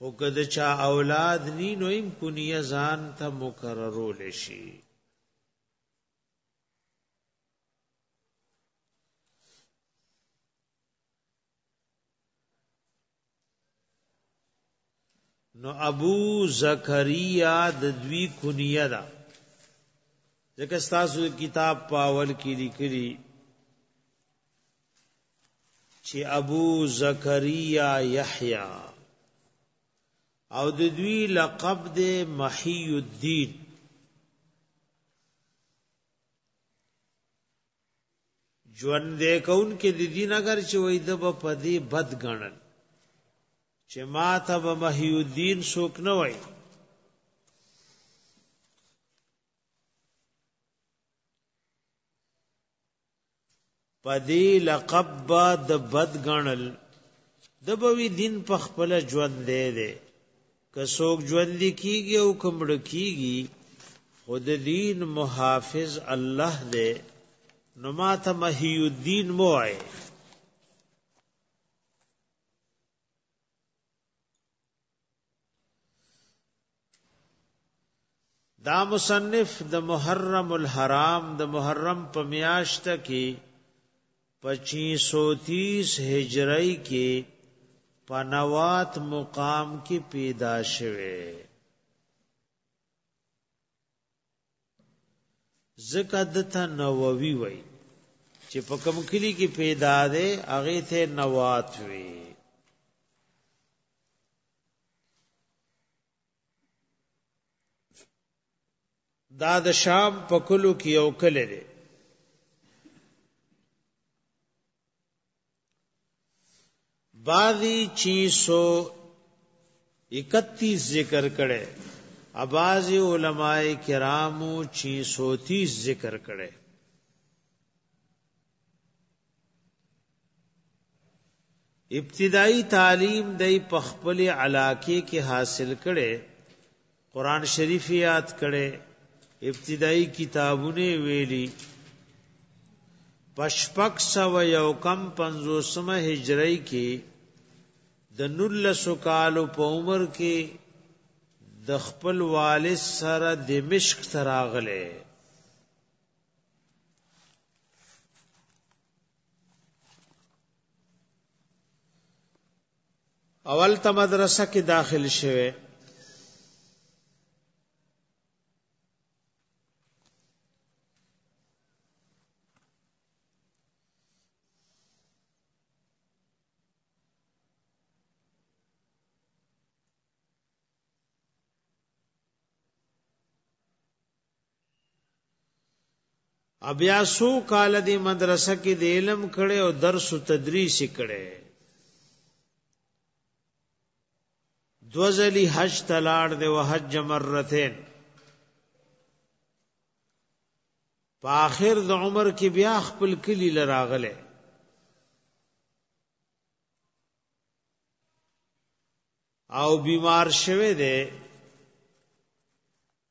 او کده چا اولاد نی نو ایم کنیه ځان ته مکررول شي نو ابو زکریا د دوی کنیه ده ځکه تاسو کتاب پاول کې لیکلي چې ابو زکریا یحیی او د دوی لقب د محی الدین ژوند دې کون کې د دین اگر چې وې د په دې بد غنل چې ما ته به محی الدین شوک نه وای پدی لقب با د بد غنل د بوی دین په خپل ژوند دی دی که څوک ژوند کیږي او کمړ کیږي خود دین محافظ الله دی نو ما ته محی الدین موای دا مصنف د محرم الحرام د محرم په میاشت کې 2530 هجری کې پنوات مقام کې پیدا شوه زکه دته نووي وای چې په کوم کلی کې پیدا ده هغه ته نوات وي دا د شام په کلو کې یو کلی دی بعضی چیسو 31 ذکر کړي اباز علماء کرامو 630 ذکر کړي ابتدائی تعلیم دای په خپل علاقه کې حاصل کړي قران شریف یاد کړي ابتدایي کتابونه ویلي پشپک سو یو کم پنځوسمه هجری کې د نلسو کالو په عمر کې د خپل والد سره دمشق تراغله اول ته مدرسه کې داخل شوه بیا سو کال دی مدرسه کې د علم کړي او درس او تدریس کړي دوزلی حج تلاړ دی وحج مرتين په اخر د عمر کې بیا خپل کلی لراغله او بیمار شوه دی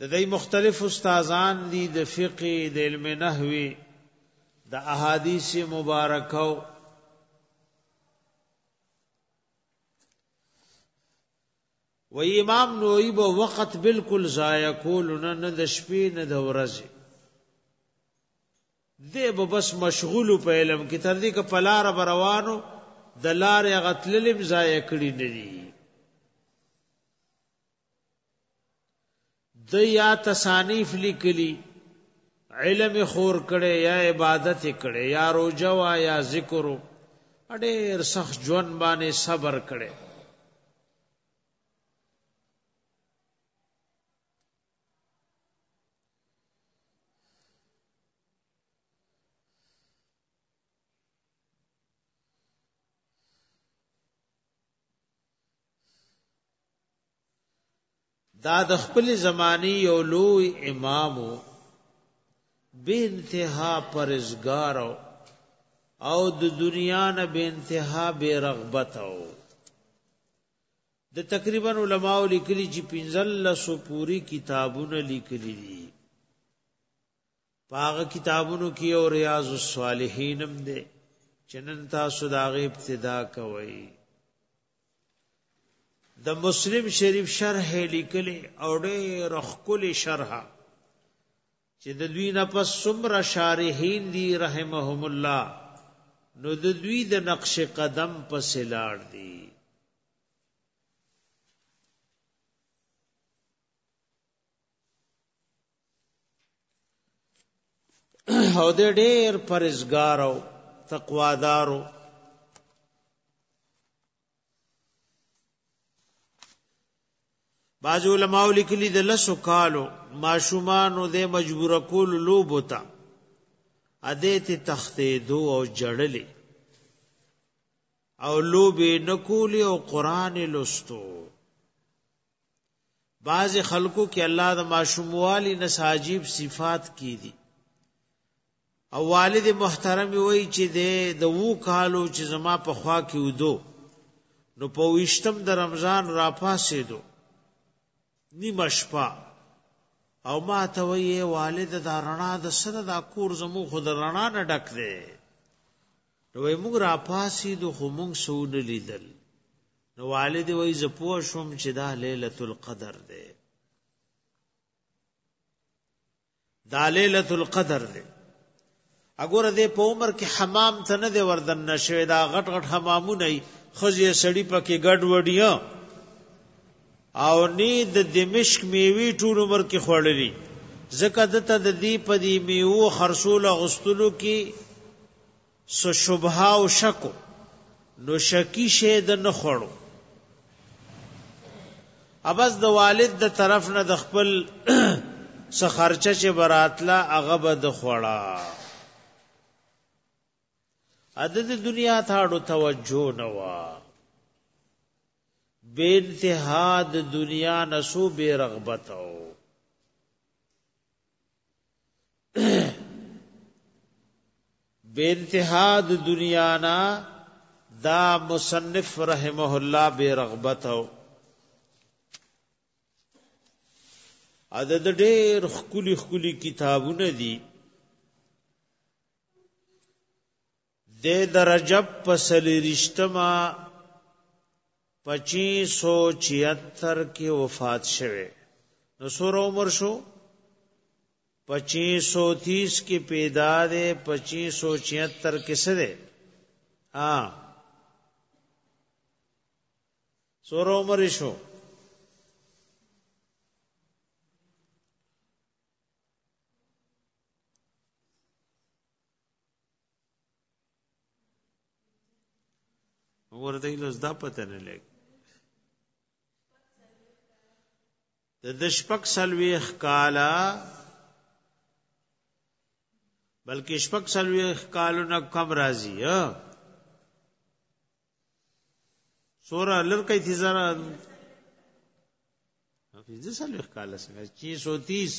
د دې مختلف استادان دي د فقه د علم نحوی د احادیث مبارکه و امام نوئی به وخت بالکل ضایع کول نه د شپې نه د ورځې دی به بس مشغول و په علم کې تر دې که په لاره به روان و د لارې هغه تللې هم ضایع کړي نه دي د یا تصانیف لیکلی علم خور کړي یا عبادت کړي یا روزه وا یا ذکر ډېر سخت ژوند باندې صبر کړي دا د خپل زمانی یو لوی امام به انتها پرزګار او د دنیا نه به انتها به رغبت او د تقریبا علماو لیکلي چې پنځلسو پوري کتابونه لیکلي دي پاغه کتابونو کې او ریاض الصالحین هم ده چې نن تاسو دا غي ابتدا کوئ د مسلم شریف شرح لیکلي او ډېر خپل شرح چې د دوی نه پس څومره شارحین دي رحمهم الله نو د دوی د نقش قدم په سلاړ دي او د ډېر پرزګارو تقوادارو بعض علماء لیکلي د لسو کالو ماشومانو د مجبور کول لوبو ته اده ته تختې دو او جړلې او لوبې نکولې او قران لوستو بعض خلکو کې الله د ماشوموالي نه ساجيب صفات کې دي او والد محترم وی چې د وو کالو چې زما په خوا کې ودو نو په وشتم د رمضان را پاسې دو نیمه شپه او ما ته وی والد دا رڼا د سره دا کور زمو خود رڼا نه ډک دی نو وای موږ را پاسې دو خو موږ سونه لیدل نو والد وای ز پوه شوم چې دا ليله القدر ده دا ليله القدر ده اګوره دې په عمر کې حمام ته نه دی وردن نشوي دا غټ غټ حمامونه ای خزي سړی پکې ګډ وډیا او نی د دمشق میوي ټول عمر کې خوړلې زکه دته د دې په دې میوه خرصول غستلو کې سو شبهه او شکو نو شکی شه د نه خړو ابس د والد د طرف نه د خپل څه خرچه چې براتله هغه به د خوړه عدد دنیا تھاړو توجه نه وا بے انتها د دنیا نسو بے رغبت او بے انتہا دنیا نا دا مصنف رحمه الله بے رغبت او عدد ډېر خولي خولي کتابونه دي د درجب په سلیریشتما 2576 کې وفات شوه نو سور عمر شو 2530 کې پیدا ده 2576 کې سره ها سور عمر شو ورته له زده پته نه لګي د دشپک سلويخ کالا بلکې شپک سلويخ کالو نه کم راځي ها سورا لړکې تي زرا حفیظ سلويخ کالا څنګه 630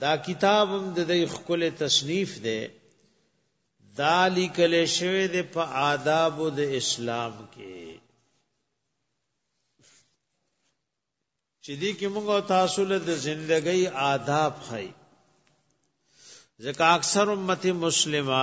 دا کتاب هم د دې خپل تصنیف دی دا لیکل شوی دی په آداب د اسلام کې چې دې کې موږ تاسو له د ژوندۍ آداب خای ځکه اکثر امت مسلمه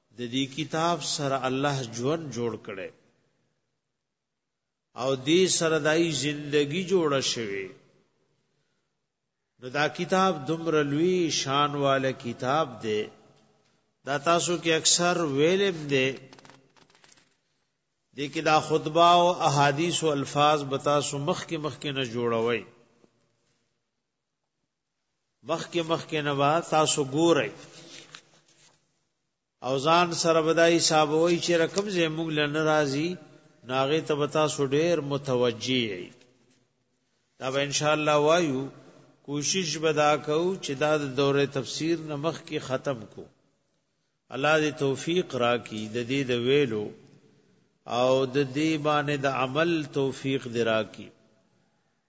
د دې کتاب سره الله ژوند جوړ کړي او دې سره دای زندگی جوړه شوه نو دا کتاب دمر لوی شان والا کتاب دی دا تاسو کې اکثر ویلم دی دې کې دا خطبه او احادیث او الفاظ بتا سو مخ کې مخ کې نه جوړوي مخکې مخکې نه با تاسو ګورئ او ځان سره بدای حسابوي چې رقم زې موږ لنه راځي ناغه ته بتا سو ډیر متوجی ای دا به ان شاء الله وایو کوشش بدا کو چې دا د دوره تفسیر نمخ کې ختم کو الله دې توفیق راکړي د دې د ویلو او د دې باندې د عمل توفیق دراکړي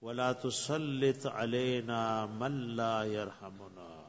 ولا تسلط علينا من لا يرحمنا